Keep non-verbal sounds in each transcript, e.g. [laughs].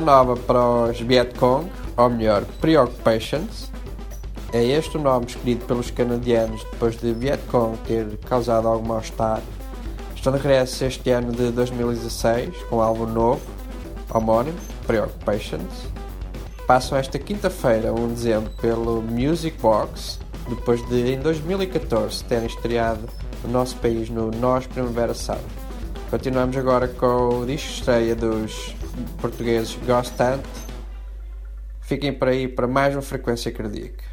Nova para os Vietcong, ou melhor, Preoccupations. É este o nome escolhido pelos canadianos depois de Vietcong ter causado algum mal-estar. Estão de regresso este ano de 2016 com um álbum novo, homónimo, Preoccupations. Passam esta quinta-feira, 1 de dezembro, pelo Music Box, depois de em 2014 terem estreado no nosso país no Nós Primavera Sound. Continuamos agora com o disco estreia dos portugueses Ghost Hunt. Fiquem por aí para mais uma frequência cardíaca.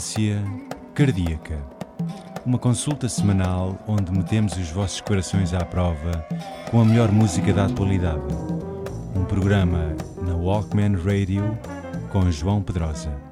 Frequência Cardíaca. Uma consulta semanal onde metemos os vossos corações à prova com a melhor música da atualidade. Um programa na Walkman Radio com João Pedrosa.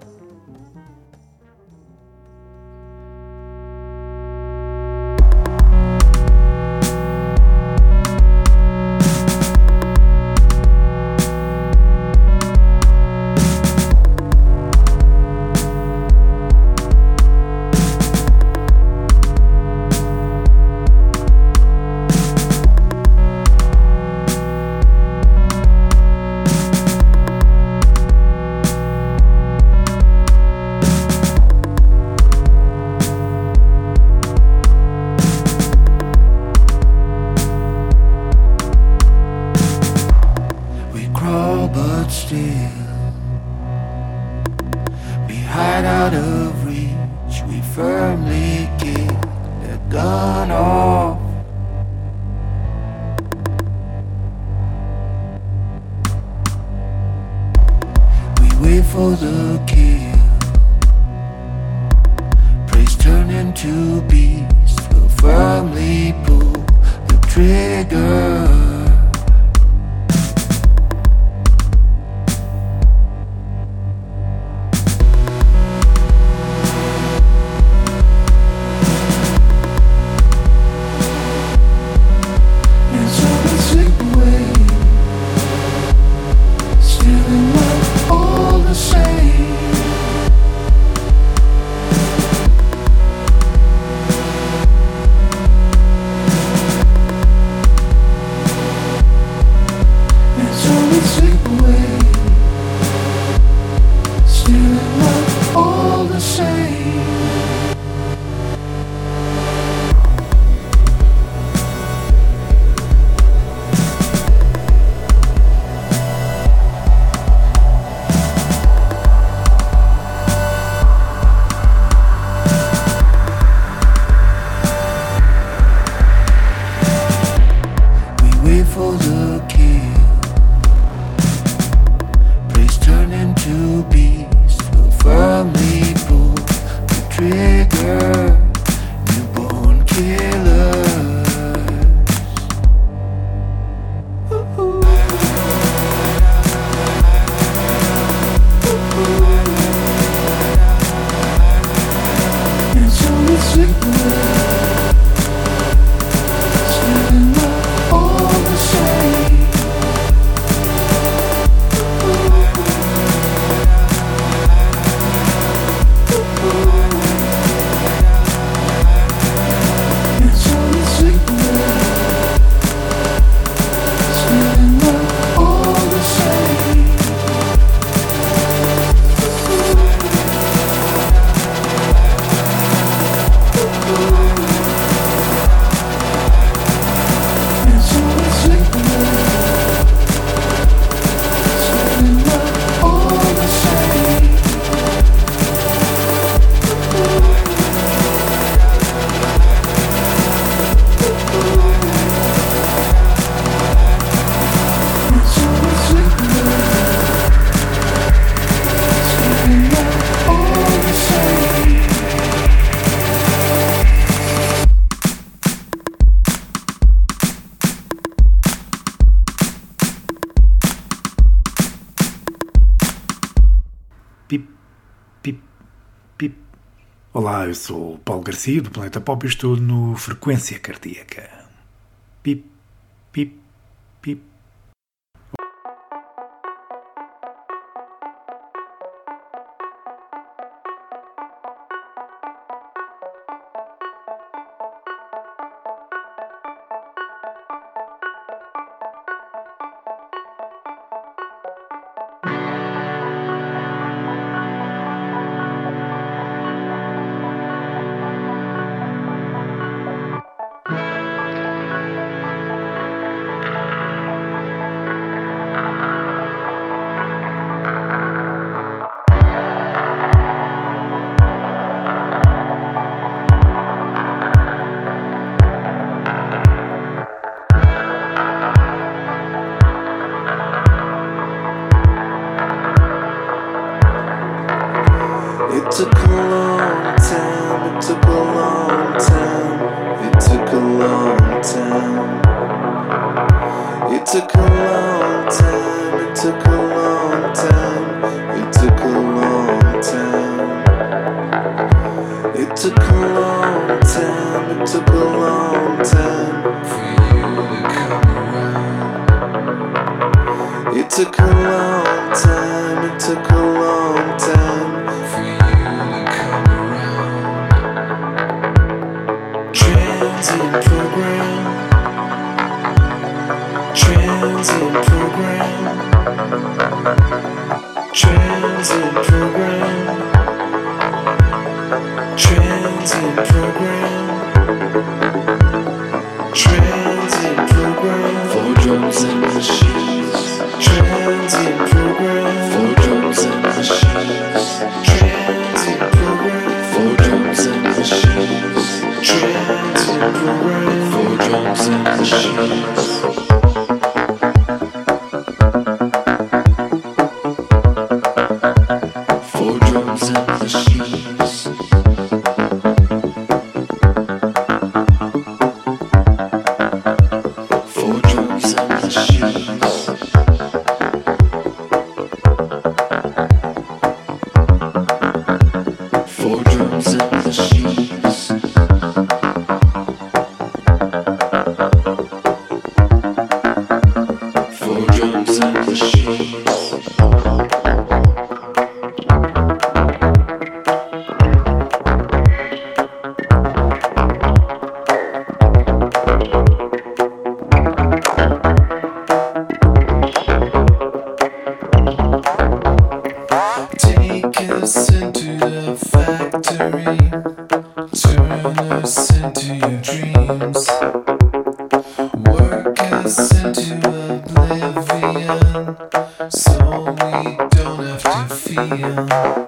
Sou o Paulo Garcia do Planeta Pop e estou no Frequência Cardíaca. Pip, pip, pip. took a long time, it took a long time for you to come around. It took a long time, it took so we don't have to feel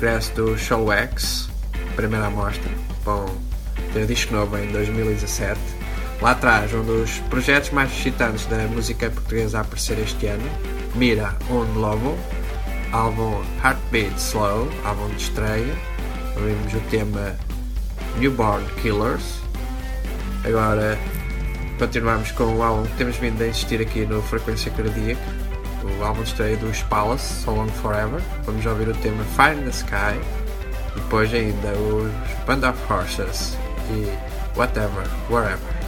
regresso do Show X, primeira amostra, bom, ter disco novo em 2017. Lá atrás, um dos projetos mais excitantes da música portuguesa a aparecer este ano, Mira On Lobo, álbum Heartbeat Slow, álbum de estreia. Ouvimos o tema Newborn Killers. Agora continuamos com o álbum que temos vindo a insistir aqui no Frequência Cardíaca o álbum de estreia dos Palace, So Long Forever. Vamos ouvir o tema Fire in the Sky. Depois ainda os Band of Horses e Whatever, Wherever.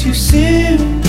too soon.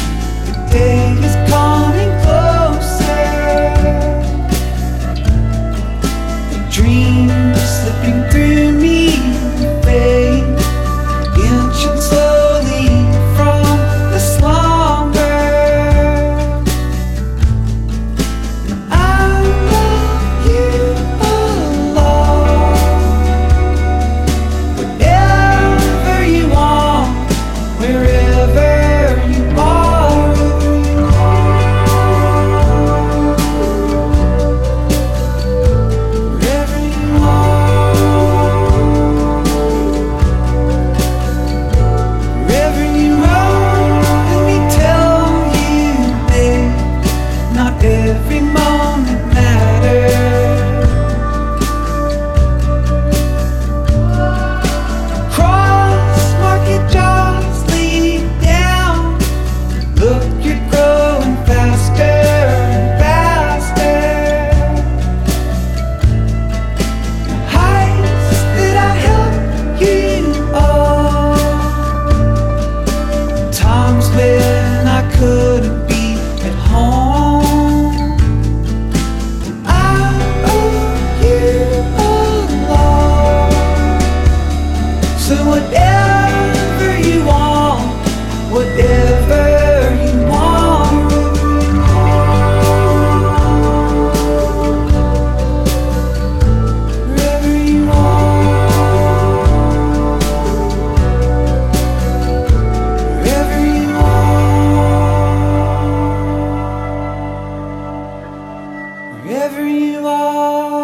you are.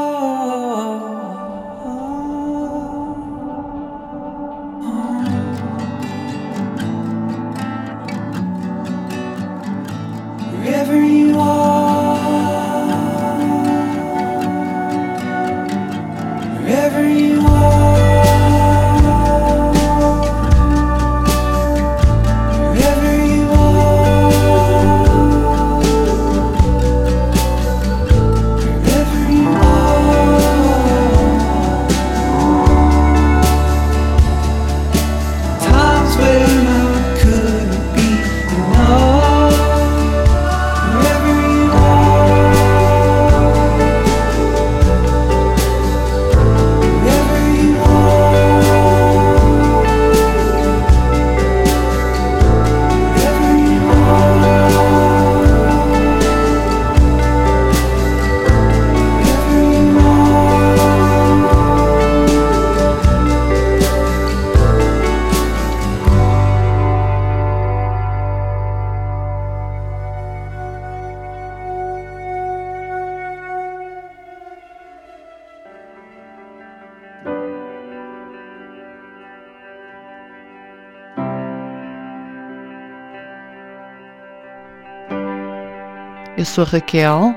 Sou a Raquel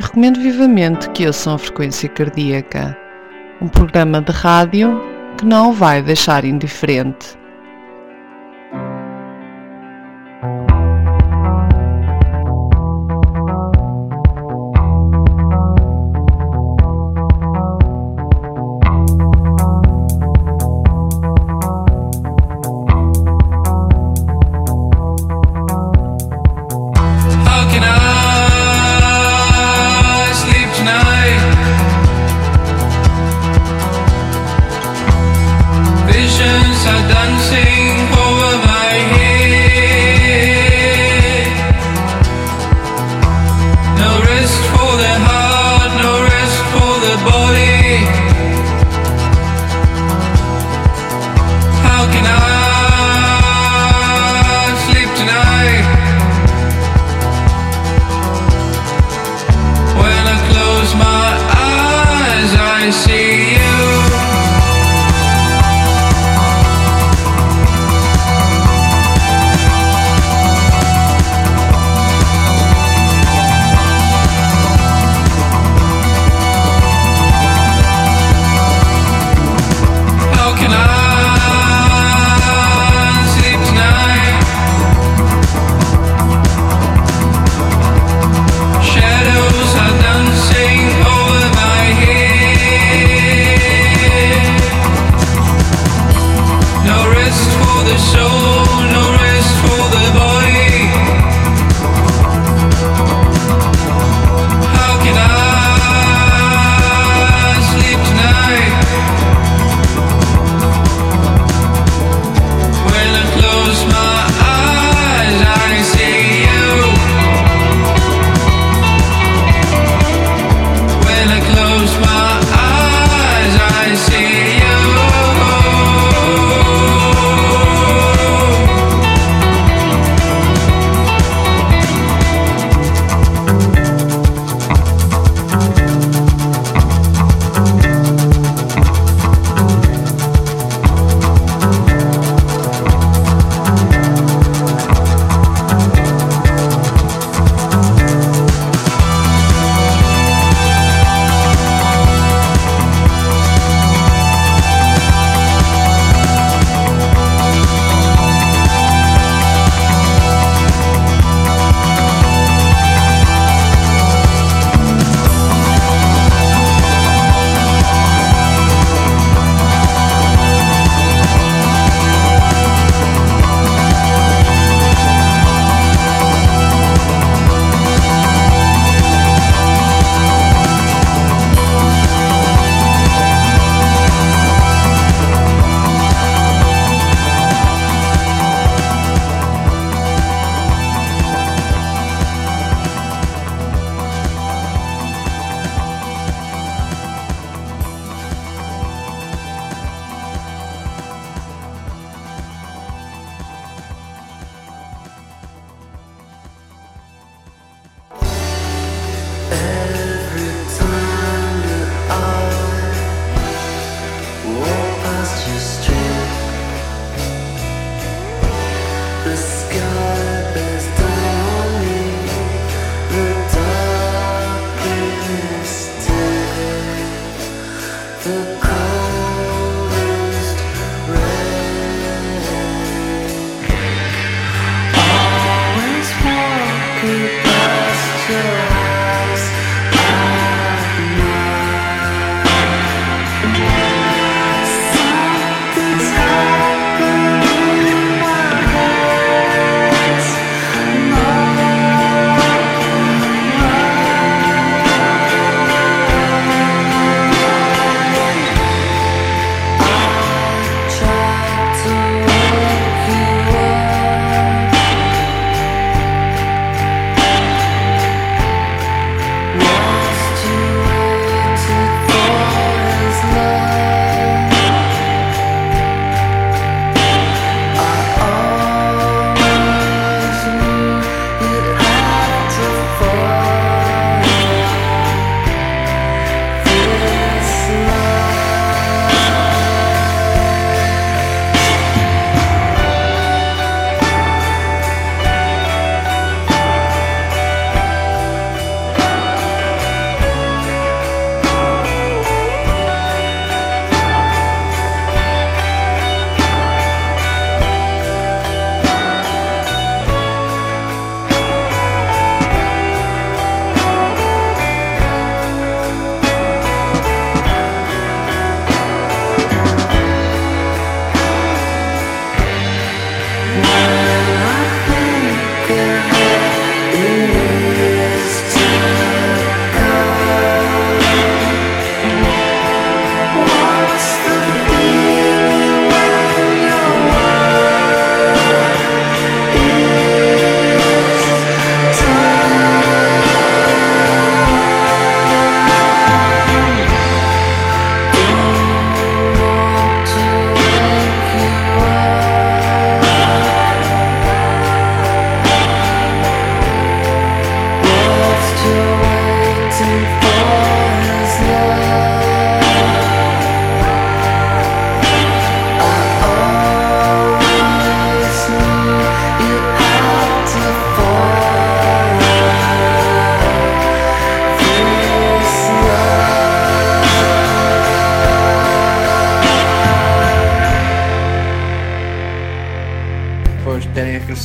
recomendo vivamente que ouçam a Frequência Cardíaca, um programa de rádio que não o vai deixar indiferente.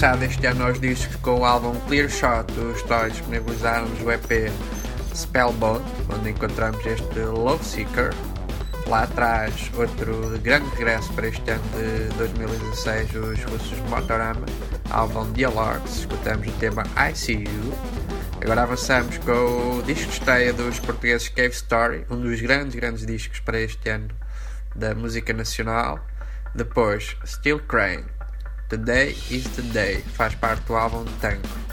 Regressado este ano aos discos com o álbum Clear Shot, os Toys disponibilizaram-nos o EP Spellbound, onde encontramos este Love Seeker. Lá atrás, outro grande regresso para este ano de 2016, os russos Motorama, álbum Dialogues, escutamos o tema I See You. Agora avançamos com o disco de estreia dos portugueses Cave Story, um dos grandes, grandes discos para este ano da música nacional. Depois, Steel Crane, Today is the Day faz parte do álbum Tango.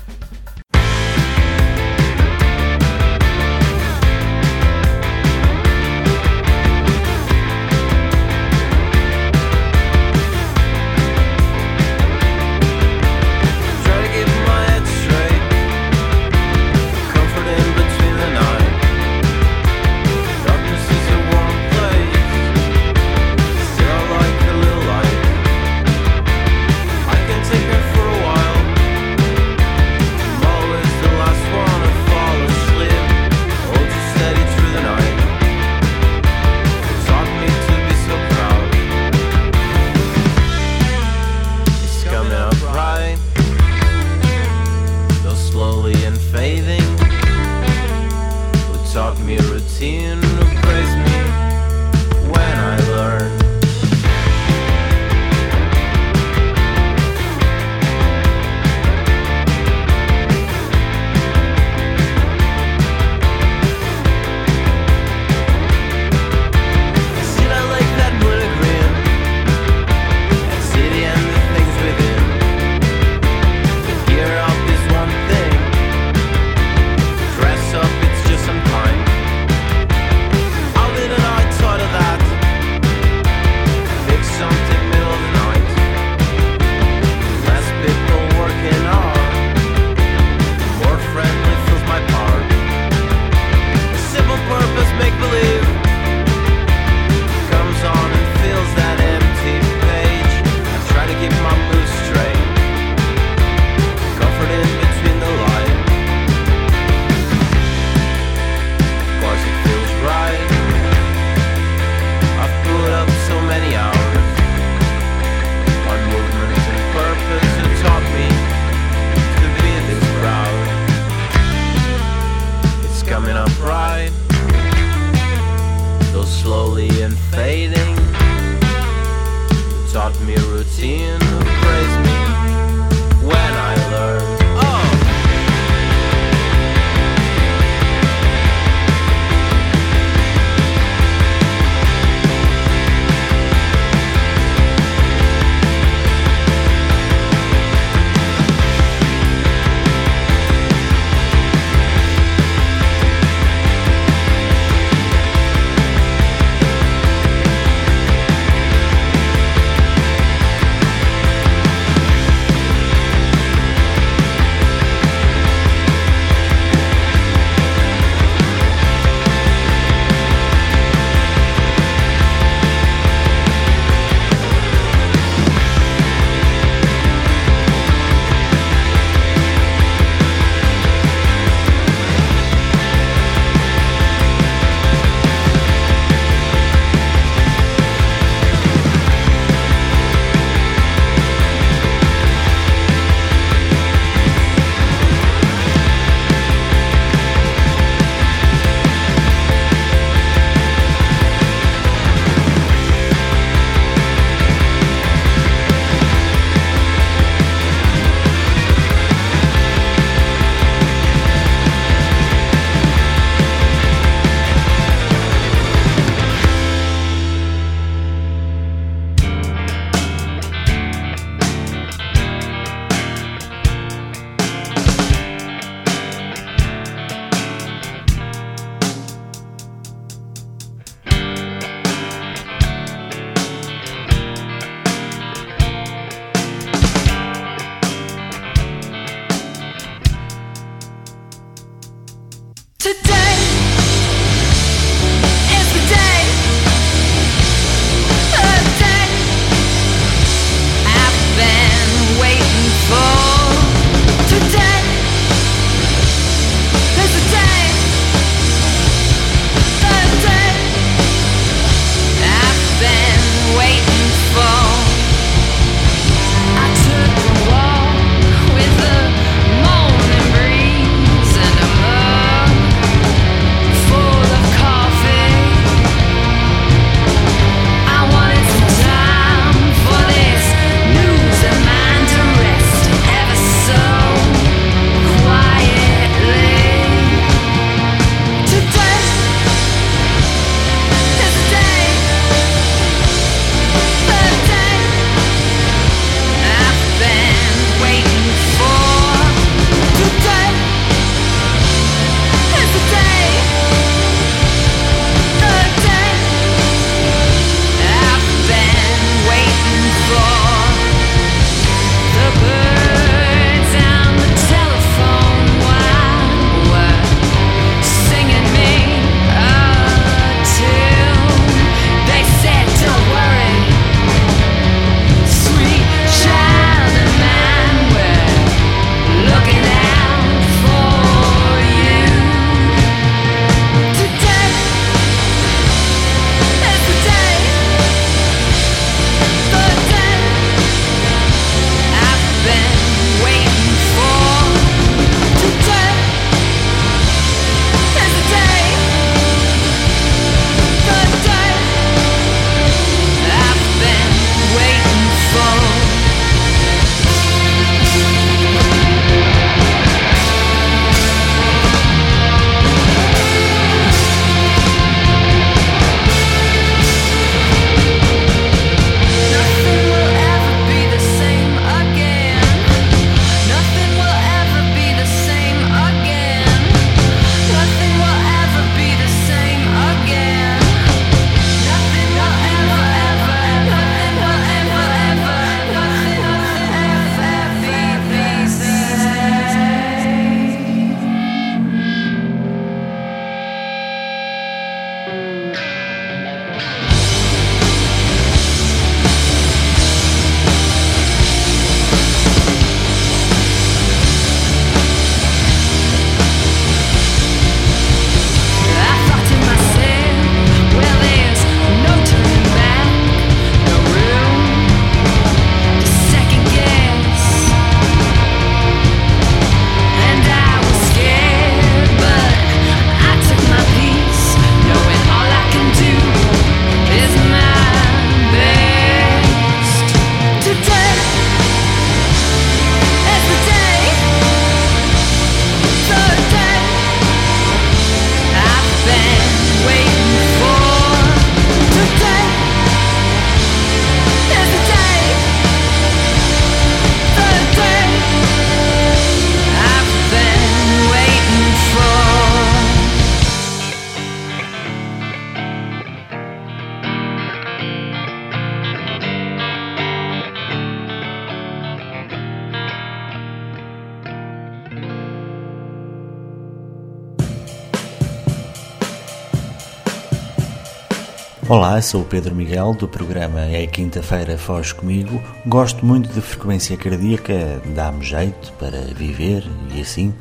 Sou o Pedro Miguel do programa É Quinta-feira Foz Comigo. Gosto muito de frequência cardíaca, dá-me jeito para viver e assim.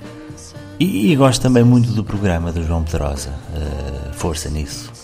E, e, gosto também muito do programa do João Pedrosa. Uh, força nisso.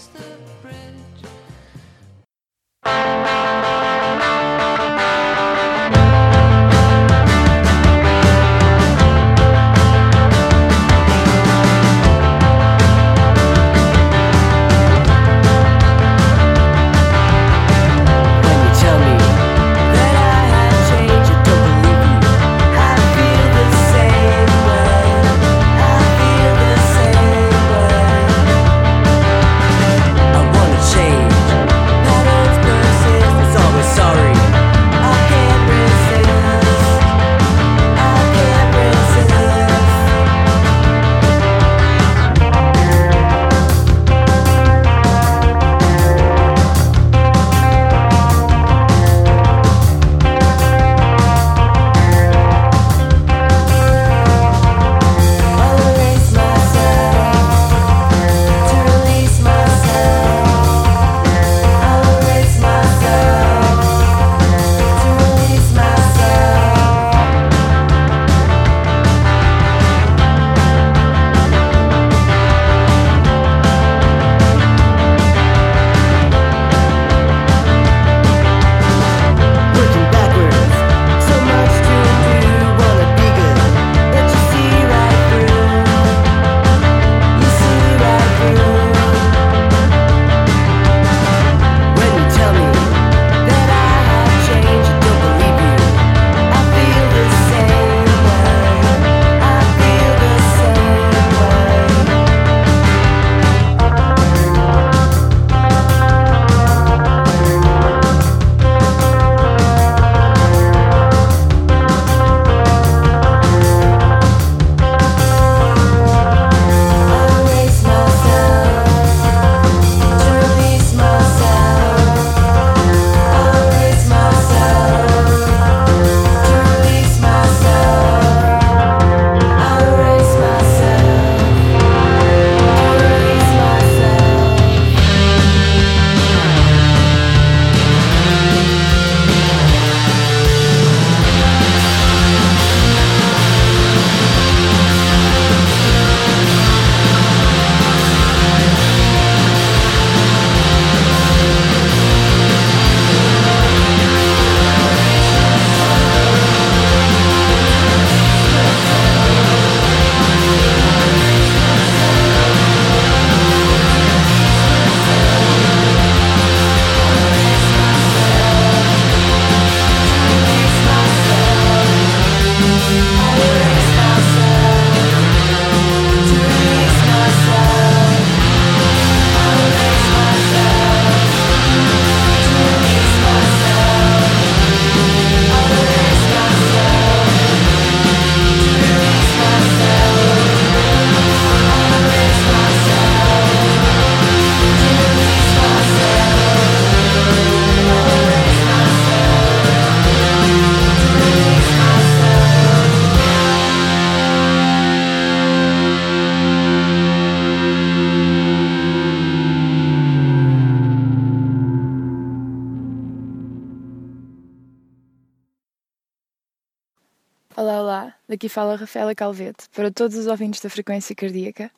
Aqui fala Rafaela Calvete, para todos os ouvintes da frequência cardíaca.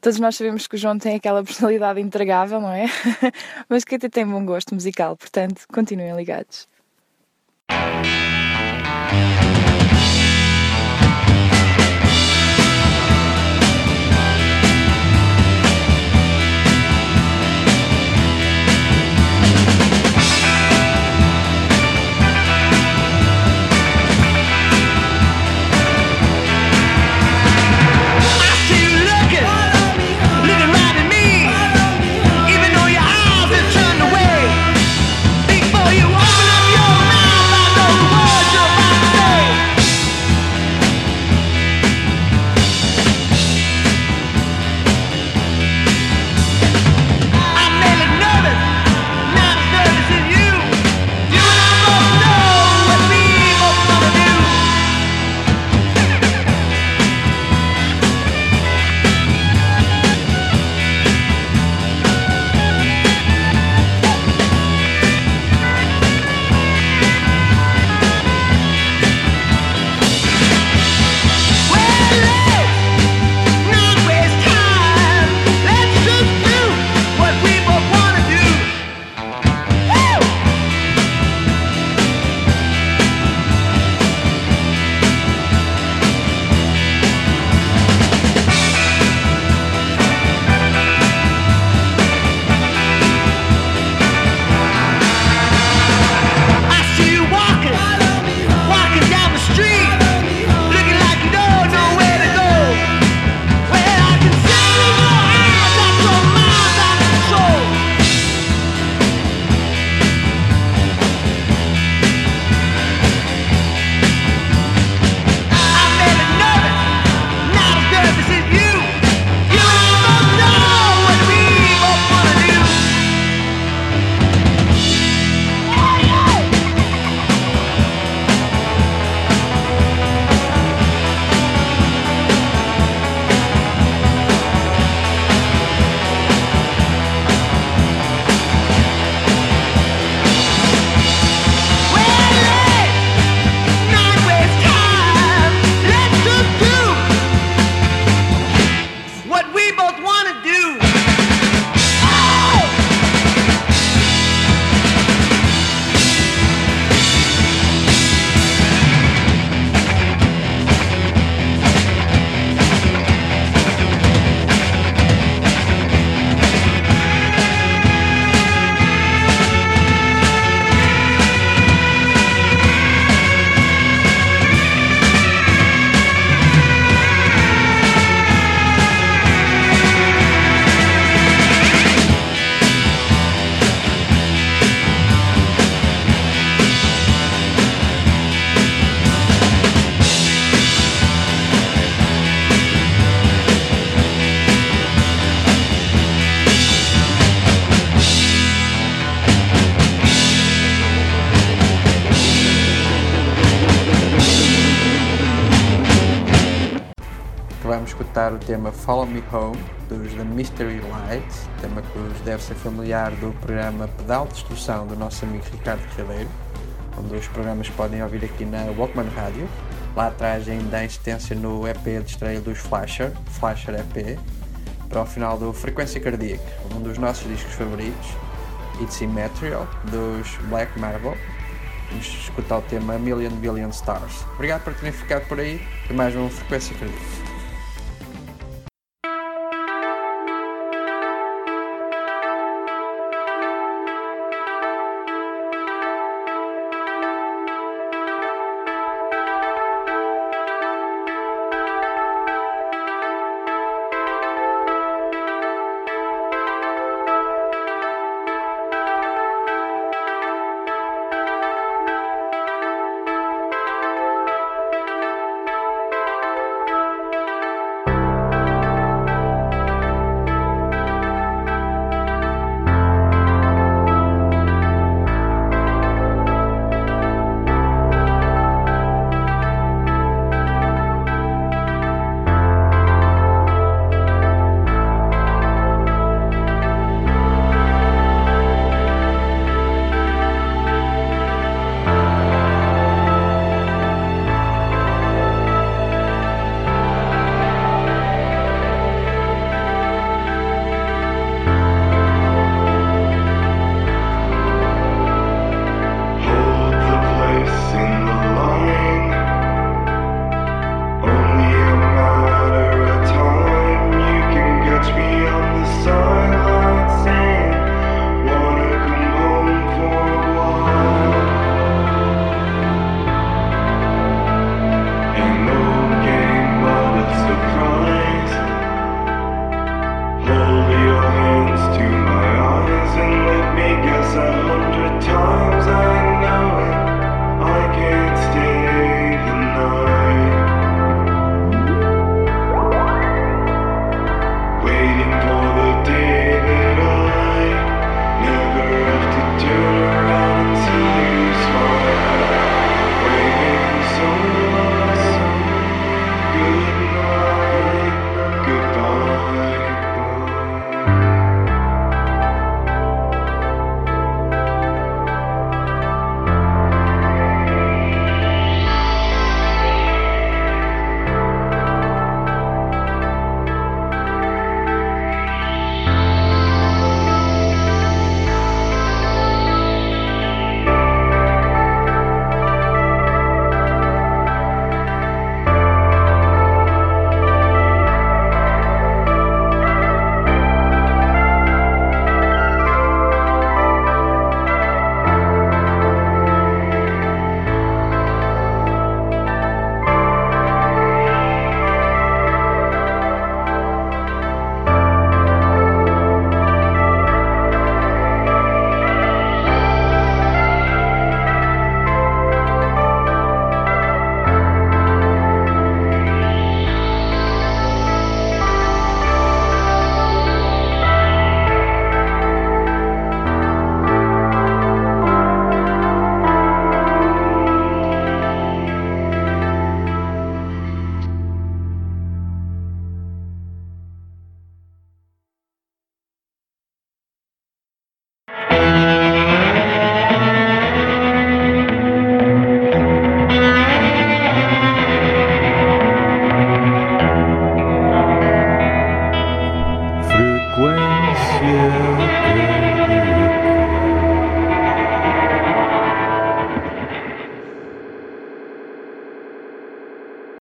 Todos nós sabemos que o João tem aquela [laughs] personalidade intragável, não é? [laughs] Mas que até tem bom gosto musical, portanto, continuem ligados. Home, dos The Mystery Light, tema que vos deve ser familiar do programa Pedal de Destrução do nosso amigo Ricardo Ribeiro, um dos programas podem ouvir aqui na Walkman Rádio. Lá atrás ainda há insistência no EP de estreia dos Flasher, Flasher EP, para o final do Frequência Cardíaca, um dos nossos discos favoritos, It's Immaterial, dos Black Marble. Vamos escutar o tema Million Billion Stars. Obrigado por terem ficado por aí e mais uma Frequência Cardíaca.